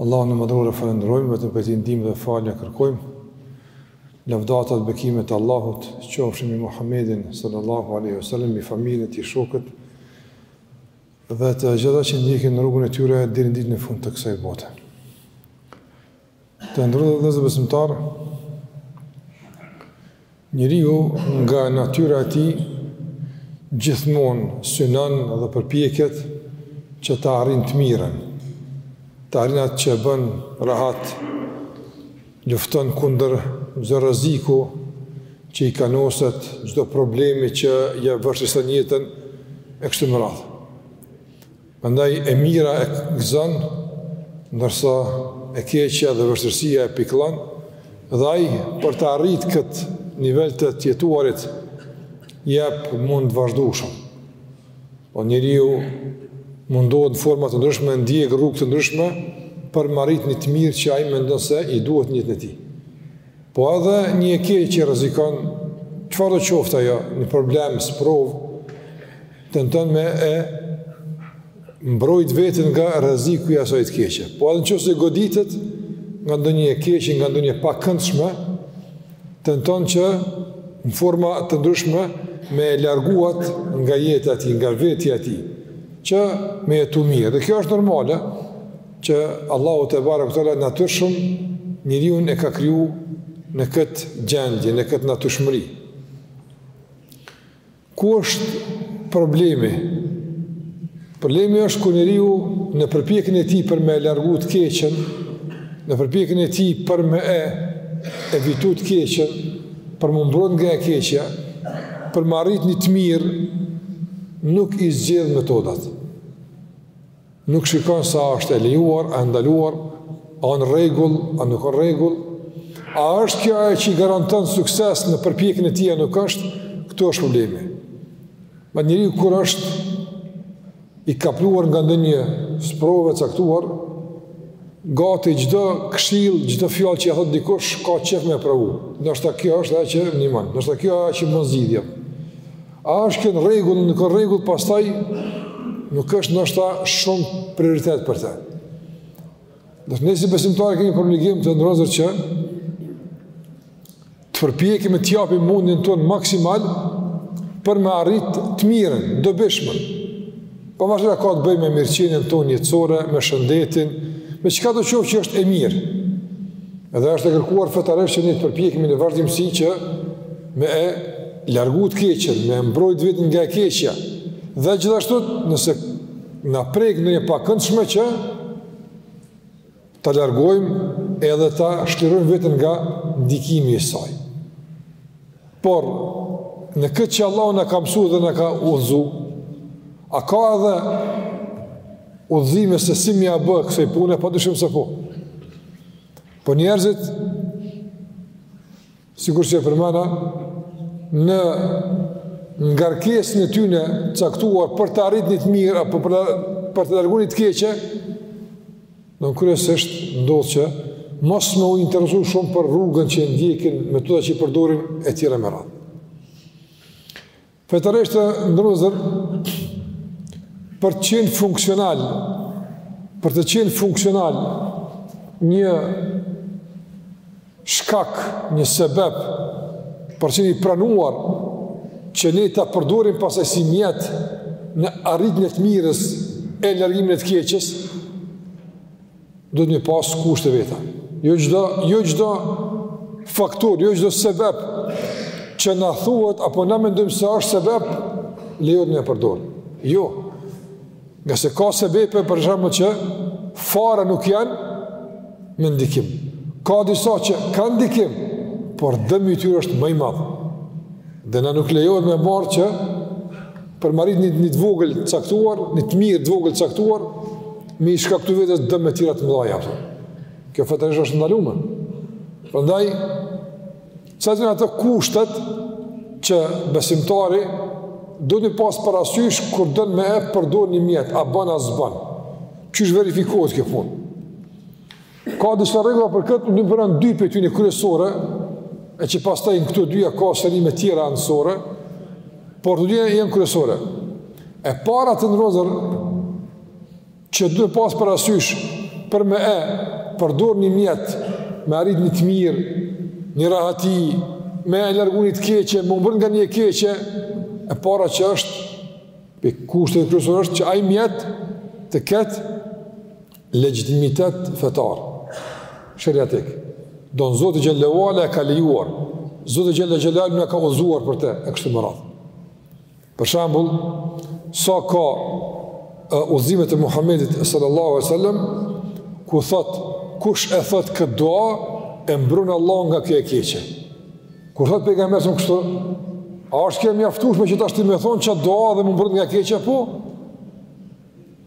Allahun e Madhëruar e falënderojmë, vetëm prej Tij ndihmë dhe falje kërkojmë. Lavdata dhe bekimet e Allahut qofshin mbi Muhammedin sallallahu alaihi wasallam, mbi familjen e tij, shokët dhe të gjithë ata që ndjekin rrugën e tyre deri në ditën e fundit të kësaj bote. Të nderuar vëllezër besimtarë, Njeriu nga natyra e tij gjithmonë synon dhe përpiqet që ta arrijë të mirën, të arrijë atë që bën rahat, lufton kundër çdo rreziku që i kanoset, çdo problemi që ia vështirëson jetën e kështu me radhë. Prandaj e mira e gëzon, ndërsa e keqja dhe vështirësia e pikëllon, dhe ai për ta arritë këtë nivel të të jetuarit jep mund të vazhdueshëm. Po njeriu mundohet në forma të ndryshme, ndjek rrugë të ndryshme për me arrit një të mirë që ai mendon se i duhet në jetën e tij. Po edhe një e keqe që rrezikon, çfarëdo qoftë ajo, një problem, sprovë, tenton me e mbrojt veten nga rreziku i asaj të keqe. Po edhe në qoftë se goditet nga ndonjë e keqe, nga ndonjë e pakëndshme, tenton që në forma të ndryshme me e largu atë nga jeta e tij, nga vetja e tij, që me jetu mirë. Dhe kjo është normale, Që Allahu tebareke ue teala natyrshëm njeriun e ka kriju në këtë gjendje, në këtë natyrshmëri. Ku është problemi? Problemi është kur njeriu në përpjekjen e tij për me e largu të keqen, në përpjekjen e tij për me e evitu të keqen, për me u mbrojt nga e keqja, për me arrit një të mirë, nuk i zgjedh metodat. Nuk shikon se a është e lejuar, a e ndaluar, a o në rregull, a nuk o në rregull, a është kjo ajo që i garanton sukses në përpjekjen e tij a nuk është, këtu është problemi. Ma njeriu kur është i kapluar nga ndonjë sprovë e caktuar, gati çdo këshillë, çdo fjalë që ia thotë dikush ka qejf me e provu. Ndoshta kjo është ajo që m'ndihmon. Ndoshta kjo është ajo që m'bon zgjidhje. A është kjo në rregull, nuk o në rregull pastaj nuk është ndoshta shumë prioritet për të. Edhe ne si besimtarë kemi për obligim të nderuar vëllezër që të përpiqemi e t'japim mundin tonë maksimal për me arrit të mirën, t'dobishmen. Pa marrë parasysh a ka të bëjë me mirëqenien tonë jetësore, me shëndetin, me çkado qoftë që është e mirë. Edhe është e kërkuar fetarisht që ne të përpiqemi në vazhdimësi që me largu të keqen, me e mbrojt veten nga e keqja, dhe gjithashtu nëse na prek ndonjë pakëndshme që ta largojmë edhe ta çlirojmë veten nga ndikimi i saj. Por, në këtë që Allahu na ka mësu edhe na ka udhëzu, a ka edhe udhëzime se si me ia bë kësaj pune, padyshim se po. Por njerëzit, Sikur që e përmenda, në ngarkesën e tyne caktuar për të arrit një të mirë, apo për, për të largun një të keqe, në kryesisht ndodhë që mos me u interesu shumë për rrugën që ndjekin, metoda që i përdorin, e tjera me radhë. Fetarisht të nderuar për të qenë funksional, për të qenë funksional një shkak, një sebep për të qenë i pranuar që ne ta përdorim pastaj si mjet në arritjen e të mirës e largimin e të keqes, duhet me i pas kushtet e veta. Jo çdo, jo çdo faktor, jo çdo sebep që na thuhet apo na mendojmë se është sebep, lejohet me e përdor. Jo. Ngase ka sebepe për shembull që fare nuk janë me ndikim. Ka disa që kanë ndikim, por dëmi i tyre është ma i madh. Dhe na nuk lejohet me marr që për me arrit një një të vogël të caktuar, një të mirë të vogël të caktuar, me i shkaktu vetes dëme tjera të mëdhaja. Kjo fetarisht është e ndalume. Prandaj, cilat janë ato kushtet që besimtari duhet me i pas parasysh kur don me e përdor një mjet, a ban, a s'ban. Qysh verifikohet kjo punë? Ka disa rregulla për këtë, ne do i përmendim dy prej tyne kryesore, e që pastaj në këto dyja ka sqarime të tjera anësore, por këto dyja janë kryesore. E para të nderuar që duhet pas parasysh për me e përdor një mjet me arrit një të mirë, një rahati, me largu një të keqe, me u mbrojt nga një keqe, e para që është, prej kushteve kryesore është që ai mjet të ketë Legjitimitet fetar, sheriatik, domethënë Zoti xhele ve ala e ka lejuar, Zoti xhele ve ala na ka udhëzuar për te, e kështu me radhë. Për shembull, sa ka udhëzimet e Muhammedit sallallahu alejhi ve selem, ku thot, kush e thot këtë dua, e mbron Allahu nga kjo e keqe. Kur thot pejgamberi a.s. kështu, a është kjo e mjaftushme që tash ti me thënë një dua dhe me u mbrojt nga e keqja, po,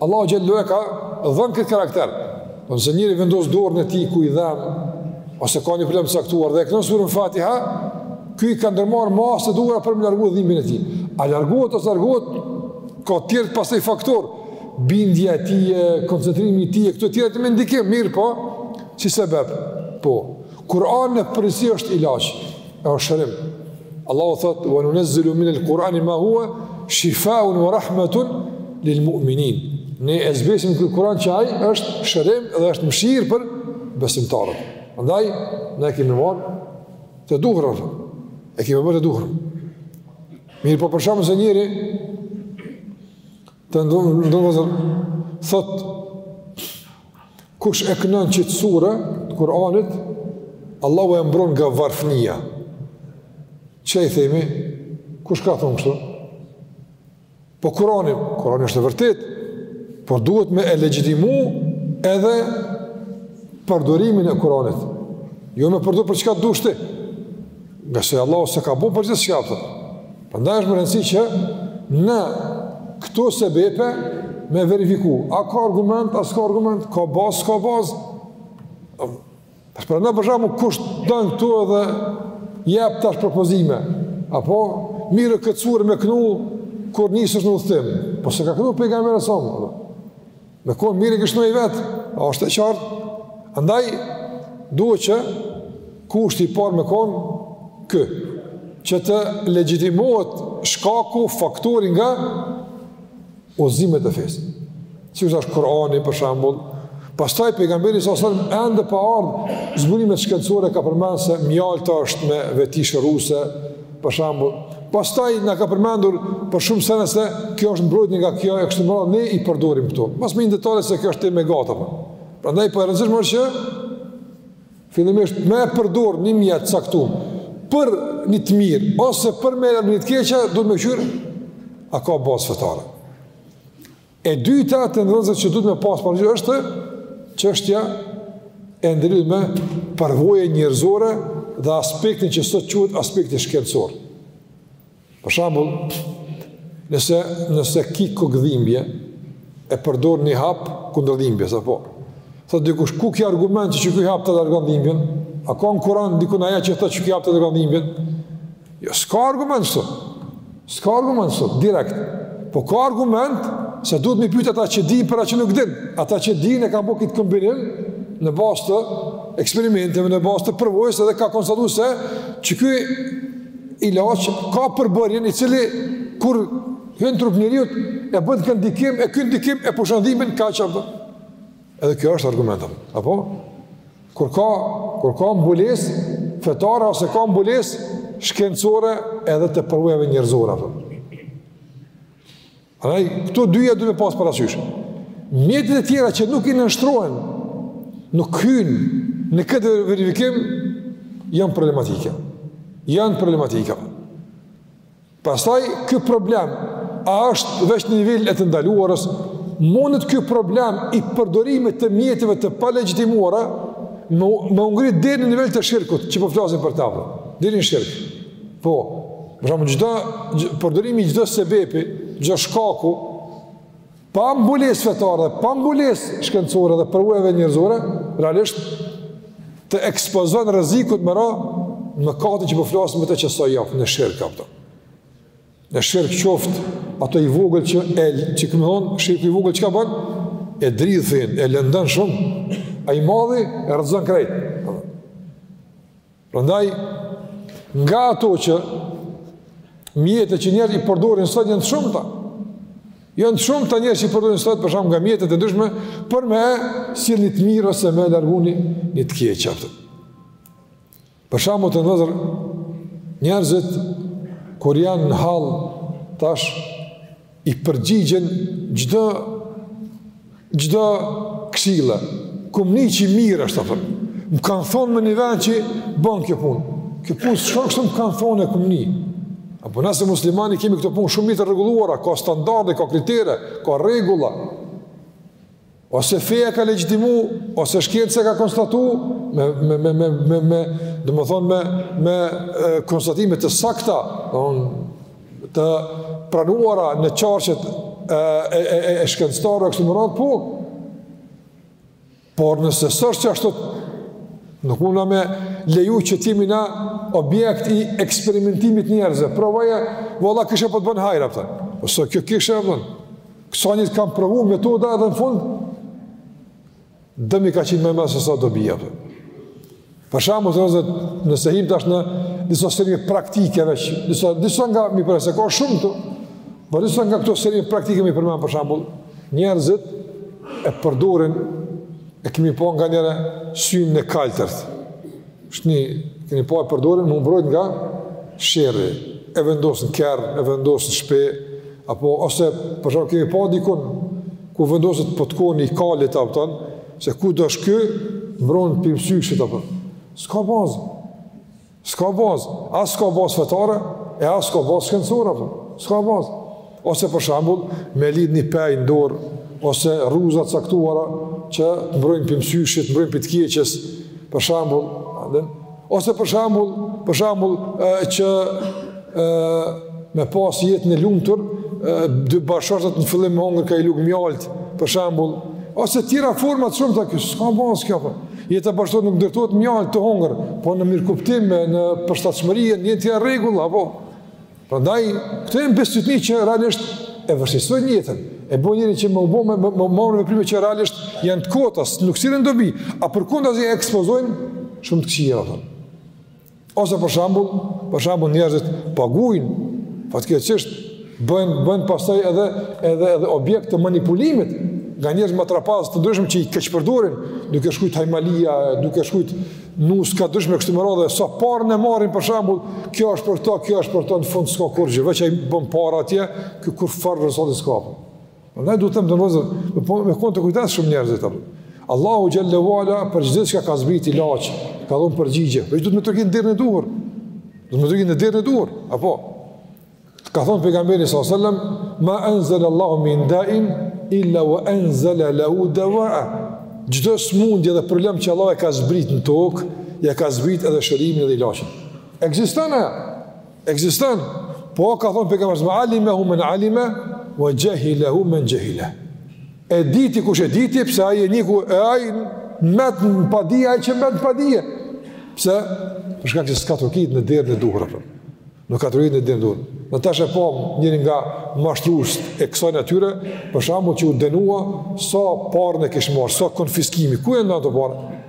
Allahu xhele ue ala e ka dhënë këtë karakter. Nëse njëri vendos dorën e tij ku i dhemb ose ka një problem të caktuar dhe e kënon surën Fatiha, ky ka ndërmarrë masat e duhura për me largu dhimbjen e tij. A largohet o s'largohet ka të tjerë pastaj faktorë, bindja e tij, koncentrimi i tij, këto të tjerat me ndikim mirëpo si sebeb. Po. Kur'ani në përgjithësi është ilaç, është shërim. Allahu thotë: "Wa nunazzilu min al-Qur'ani ma huwa shifaa'un wa rahmatun lil-mu'minin." Ne e zbesim këtë Kur'an që ai është shërim dhe është mëshirë për besimtarët. Andaj ne e kemi marrë të duhurën. E kemi bërë të duhurën. Mirëpo për shembull nëse njëri Të nderuar vëllezër, thot, kush e kënon qët sure të Kur'anit, Allahu e mbron nga varfnia. Që i themi, kush ka thonë kështu? Po Kur'ani, Kur'ani është e vërtetë, por duhet me e legjitimu edhe përdorimin e Kur'anit. Jo me përdur për çka dush ti. Ngase Allahu s'e ka bo për gjithçka atë. Prandaj është me rëndësi që në këto sebepe me verifiku. A ka argument, a s'ka argument, ka bazë, s'ka bazë. Prandaj për shembull kush t'don këtu edhe jep tash propozime. Apo mirë këtë sure me kënu kur nisesh në udhëtim. Po s'e ka kënu Pejgamberi alejhi selam. Me kon mirë e kish kënu ai vet, është e qartë. Andaj duhet që kushti i parë me kon ky që të legjitimohet shkaku faktori nga udhëzimet e fesë. Siç është Kurani për shembull, pastaj pejgamberi salallahu alejhi ue selem ende pa ardh zbulimet shkencore ka përmendur se mjalta është me veti shëruese, për shembull. Pastaj na ka përmendur për shumë sene se kjo është mbrojtje nga kjo e kështu me radhë, ne i përdorim këto. Mos me hi në detale se kjo është temë e gatë apo. Prandaj po e rëndësishme është që fillimisht me e përdor një mjet të caktuar për një të mirë ose për me një të keqe, duhet me qyr a ka bazë fetare. E dyta të nderuar vëllezër që duhet me pasë parasysh është çështja e ndërlidhur me përvojë njerëzore dhe aspektin që sot quhet aspekti shkencor. Për shembull, nëse, nëse ki kokëdhimbje e përdor një hap kundër dhimbjes, apo. Thot dikush, ku ki argument që ky hap ta largon dhimbjen? A ka në kuran dikun ajet që thot që ky hap ta largon dhimbjen? Jo, s'ka argument sot. S'ka argument sot, direkt. Po ka argument se duhet me i pyt ata që din për a që nuk din. Ata që din e kan bo këtë kombinim në bazë të eksperimenteve, në bazë të përvojës edhe kan konstatu se që ky ilaç ka përbërjen i cili kur hyn n'trup t'njeriut e bën këtë ndikim e ky ndikim e pushon dhimin ka që Edhe kjo është argument apo? Kur ka kur ka mbulesë fetare ose ka mbulesë shkencore edhe të përvojave njerëzore apo. Ai këto dyja duhet me pas parasysh. Mjetet e tjera që nuk i nënshtrohen nuk hyn në këtë verifikim janë problematike. Janë problematike. Pastaj ky problem a është veç në nivelin e të ndaluarës, mundet ky problem i përdorimit të mjeteve të palegjitimuara me u ngrit deri në nivel të shirkut, që po flasim për ta. Po. Deri në shirk. Po. Për shembull, përdorimi i çdo sebepi, çdo shkaku Pa mbulesë fetare dhe pa mbulesë shkencore dhe përvojave njerëzore, realisht të ekspozon rrezikut me ra në mëkatin që po flasim me të çu deri në shirk apo. Në shirk qoftë ato i vogël që e që kemi thon, shirku i vogël çka bën? E dridh, e lëndon shumë. Ai madhi e rrezon krejt. Prandaj, nga ato që mjetet që njerëzit i përdorin sot janë të shumta. Janë të shumta njerëz që i përdorin sot për shembull nga mjetet e ndryshme për me e sjell një të mirë ose me e largu një të keqe qoftë. Për shembull të nderuar njerëzit kur janë në hall tash i përgjigjen çdo çdo këshille. Kam ni që e mirë është apo? Më kanë thonë në një vend që bën kjo punë. Kjo punë çka kështu më kanë thonë kam ni. Apo na si muslimanë i kemi këto punë shumë të rregulluara, ka standarde, ka kritere, ka rregulla. Ose feja e ka legjitimu, ose shkenca e ka konstatu, me, me, me, me, me domethënë, me, me konstatime të sakta, të pranuara në qarqet e, e, e, e shkencëtarëve, e kështu me radhë, po, por nëse s'osht qashtu, nuk muna me leju që t'jemi na objekt i eksperimentimit t'njerëzve, provoje, vallahi kishe po të bënë hajr, a kupton, ose kjo kishe bën, E sa njerëz kan provu metoda edhe në fund, dëmi ka qenë ma i madh sesa dobia, po. Për shembull, të nderuar, nëse him tash në disa shembuj praktike veç, disa, disa na me i përmend, se ka shumë këtu, por po disa nga këto shembuj praktike me i përmend, për shembull, njerëzit e përdorin, e kemi po nganjëherë, synin e kaltërt. Shni, keni pa e përdorin, me u mbrojt nga sherri. E vendos në kerr, e vendos në shpi, apo ose, për shembull, kemi pa dikun, ku vendoset patkoni i kalit, a kupton, se ku do shky, mbron pi mësyshit, a kupton. S'ka bazë, s'ka bazë, as s'ka bazë fetare, e as s'ka bazë shkencore, a kupton. S'ka bazë. Ose për shembull, me lidh një pej në dorë ose rruza të caktuara që të mbrojnë pi mësyshit, mbrojnë pi të keqes, për shembull, ndën, ose për shembull, për shembull që ë me pas jetën e lumtur, dy bashkëshortët në fillim me hongër ka i lugë mjalt, për shembull, ose tjera forma të shumta kjo, s'ka bazë kjo po. Jeta bashkëshortore nuk ndërtohet në mjalt të hongër, po në mirëkuptim e në përshtatshmëri janë një tjetër rregull apo Prandaj, këto janë bestytni që realisht e vështirësojnë jetën. E bëjnë njerin që me u bë, me u marrë me veprime që realisht janë të kota, nuk sjellin dobi, a përkundrazi e ekspozojnë shumë të këqija ato. Ose për shembull, për shembull njerëzit paguajnë fatkeqësisht bëhen, bëhen pastaj edhe edhe edhe objekt të manipulimit nga njerëz matrapazë të ndryshëm që i keqpërdorin, duke shkrujt hajmalia, duke shkrujt nuska të ndryshme e kështu me radhë, sa paren e marrin për shembull, kjo është për to, kjo është për to, në fund s'ka kurgjë, veç ai bën para atje, kjo kurrfarë rezultati s'ka. Prandaj duhet them domethënë, me, po, me konë të kujdesshëm shumë njerëzit, apo. Allahu xhelle ve ala për gjithçka ka zbrit ilaç, ka dhënë përgjigje, veç duhet me trokit në derën e duhur, duhet me trokit në derën e duhur, apo. Ka thënë pejgamberi sallallahu alajhi wasallam, "Ma anzal Allahu min da'in illa wa anzal lahu dawa'a." Çdo smundje dhe problem që Allahu e ka zbrit në tokë, ja ka zbrit edhe shërimin dhe ilaçin. Ekziston ajo. Ekziston. Po ka thënë pejgamberi sallallahu alajhi wasallam, "Alimahu man alima wa jahilahu man jahila." E diti kush e diti, pse ai e niku e ai met në padije ai që met në padije. Pse? Për shkak se s'ka trokit në derën e duhur apo. Nuk ka trokit në derën e duhur. Ne tash e pamë njërin nga mashtrusit e kësaj natyre, për shembull që u dënua, sa paren e kish marrë, sa konfiskimi, ku janë ato paret?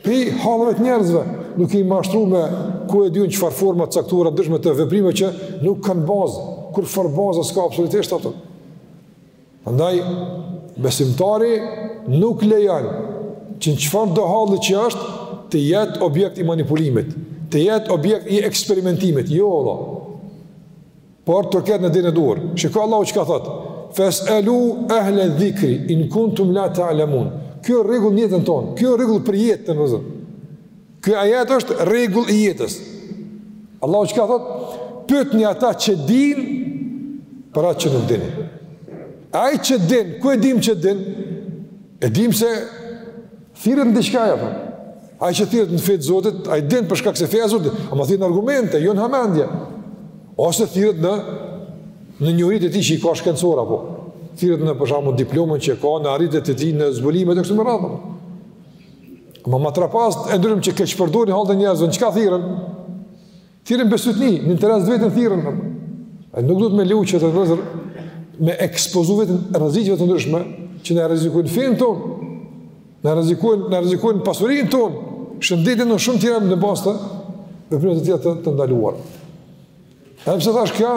Pi halleve të njerëzve, duke i mashtru me ku e di unë çfarë forma të caktuara, të ndryshme të veprimeve që nuk kanë bazë, kurrfarë bazë s'ka absolutisht ato. Andaj, besimtari nuk lejon që në çfarëdo halli që është të jetë objekt i manipulimit, të jetë objekt i eksperimentimit, jo vallah. Por troket në derën e duhur. Shiko Allahu çka thotë, fes elu ehle dhikri, in kuntum la ta'lemun. Kjo rregull në jetën tonë, kjo rregull për jetë të njerëzve. Ky ajet është rregull i jetës. Allahu çka thot? Pyetni ata që din për atë që nuk din. Ai që din, ku e dim që din? E dim se thirret në diçka apo? Ai që thirret në fe të Zotit, ai din për shkak se feja e Zotit, ama thirret në argumente, jo në hamendje. Ose thirret në në njohuritë e tij që i ka shkencore apo thirret në për shkak në diplomën që ka në arritjet e tij në zbulimet e kështu me radhë. Ma matrapazët e ndryshëm që keqpërdorin hallet e njerëzve, çka thirren? Thirren në besytni, në interes të vetin thirren. Ai nuk duhet me leju që të vëzër me ekspozu veten rreziqeve të ndryshme që na rrezikojnë fenë tonë, na rrezikojnë, na rrezikojnë pasurinë tonë, shëndetin tonë, shumë tjera në bazë të veprimeve të tjera të, të ndaluara. Edhe pse thash kjo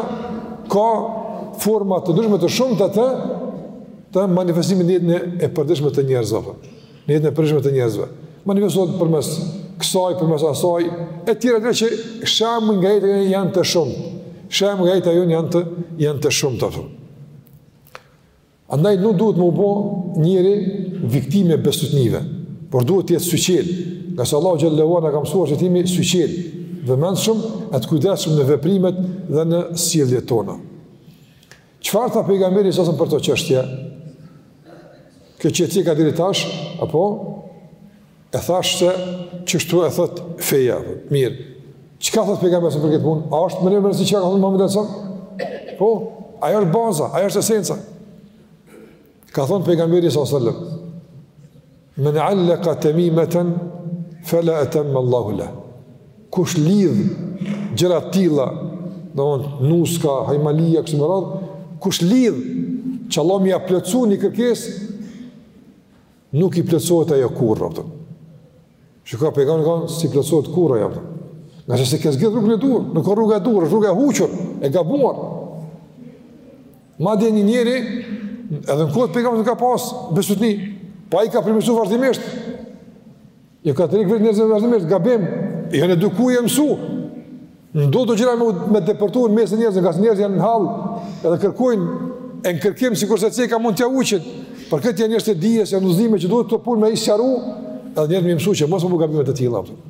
ka forma të ndryshme të shumta të të manifestimit në jetën e përditshme të njerëzve. Në jetën e përditshme të njerëzve. Manifestohet përmes kësaj, përmes asaj, e tjera të që shembuj nga jeta janë të shumtë. Shembuj nga jeta jonë janë të janë të shumta. Andaj nuk duhet me u bo njeri viktimë e besytnive, por duhet të jetë syçelë, ngase Allahu xhele ue ala na ka mësuar që të jemi syçelë, të vëmendshëm e të kujdesshëm në veprimet dhe në sjelljet tona. Çfarë tha pejgamberi sa për këtë çështje? Kjo çështje ka deri tash, apo E thashë se qështu e thot feja, mirë. Çka thot pejgamberi se për këtë punë? A është mënyrë mënyrë si çka thot Muhammed Asan? Po, ajo është baza, ajo është esenca. Ka thon pejgamberi sa sëllëm, men alleka temimeten, fela etemme Allahu leh. Kush lidh gjëra të tilla, domethonë, nuska, hajmalia, kështu me radhë, kush lidh që Allah me ia plotësu një kërkesë, Nuk i plotësohet ajo kurrë, a kupton. Shiko, pejgamberi ka thonë, s'i plotësohet kurrë ajo, a kupton. Ngase s'e ke zgjedh rrugën e duhur, nuk o rruga e duhur, është rrugë e huqur, e gabuar. Madje një njeri, edhe në kohë të pejgamberit ka pas besytni, po i ka përmirësu vazhdimisht. Ju ka tregu njerëzve vazhdimisht, gabim, janë eduku e mësu. Duhet do gjëra me, me depërtu në mesin e njerëzve, ngase njerëzit janë në hall, edhe kërkojnë, janë në kërkim, sikurse ceka mund t'ia huqin, për këtë janë njerëzit e dijes, janë udhëzime që duhet të punojnë me i sqaru, edhe njerëzit me i mësu që mos me bo gabime të tilla. A kupton.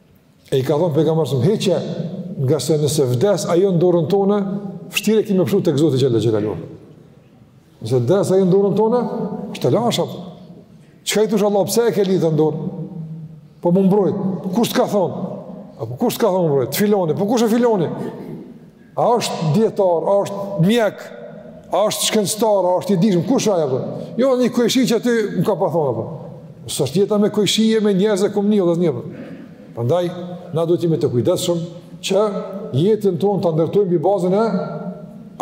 E i ka thonë pejgamberi sa heqe ngase nëse vdes ajo në dorën tonë, vështirë e ki me pshtu tek Zoti xhele xhelaluhu. Nëse vdes ajo në dorën tonë, është e lashë. Çka i thosh Allah pse e ke lidh në dorë? Po me u mbrojt. Kush të ka thonë? Apo kush të ka thonë me u mbrojt? Filoni, po kush e filoni? A është dijetar, a është mjek, a është shkencëtar, a është i dijshëm, kush a aj, jo, një kojshi që aty më ka pa thonë, po. Se është jeta me kojshi e me njerëz e kumë një, dhe një, prandaj, na duhet t'jemi të kujdesshëm, që jetën tonë ta ndërtojmë mbi bazën e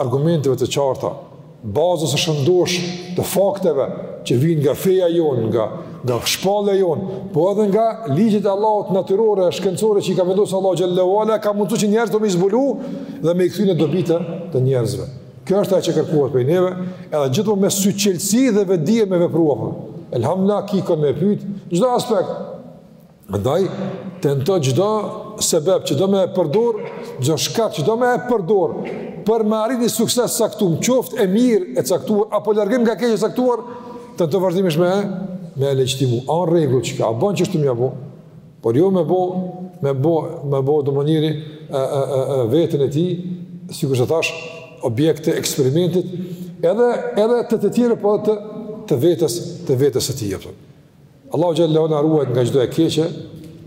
argumenteve të qarta, bazës së shëndoshë të fakteve që vijnë nga feja jonë, nga nga shpallja jonë, po edhe nga ligjet e Allahut natyrore e shkencore që i ka vendosur Allahu xhallahu ala, ka mundësu që njerëzit me i zbulu dhe me i kthy në dobi të, të njerëzve. Kjo është ajo që kërkohet prej neve, edhe gjithmonë me syçelësi dhe me dije me vepru. Elhamdulilah, ki kon me pyet çdo aspekt. Andaj, tento çdo sebep që do me e përdor, çdo shkak që do me e përdor, për me arrit një sukses t'caktum, qoftë e mirë e caktuar, apo largim nga e keqja e caktuar, tento vazhdimisht me e, me e legjitimu. A n'rregull qeka, a banë qështu me ja bo, por jo me bo, me bo, me bo domethënë njeri e, e, e, e, veten e tij, sikurse thash, objekt të eksperimentit, edhe, edhe të të tjere, po edhe të, të vetës, të vetës së tij, jepëtëm. Allahu xhallahu na ruajtë nga çdo e keqe,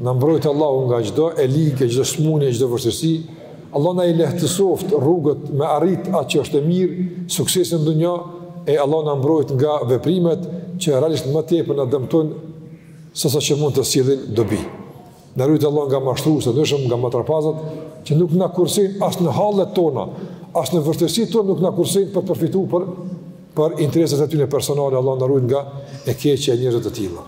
na mbrojt Allahu nga çdo e ligë, çdo smunje, çdo vështirësi. Allahu na i lehtësoftë rrugët me arrit atë që është e mirë, suksesin në dunja e Allahu na mbrojt nga veprimet që realisht më tepër na dëmtojnë sesa që mund të sillin dobi. Na rujtë Allahu nga mashtrusit, ndryshe nga matrapazat, që nuk na kursejnë as në hallet tona, as në vështirësitë tona nuk na kursejnë për me përfitu për, për interesat e tyne personale, Allahu na rujtë nga e keqja e njerëzve të tillë.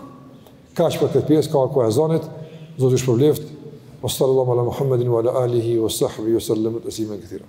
Kaq për këtë pjesë, ka ardh koha e ezanit, Zoti ju shpërbleftë, ue salallahu ala Muhammedin, ue ala alihi, ue sahbihi, ue sel-leme teslimen kethira.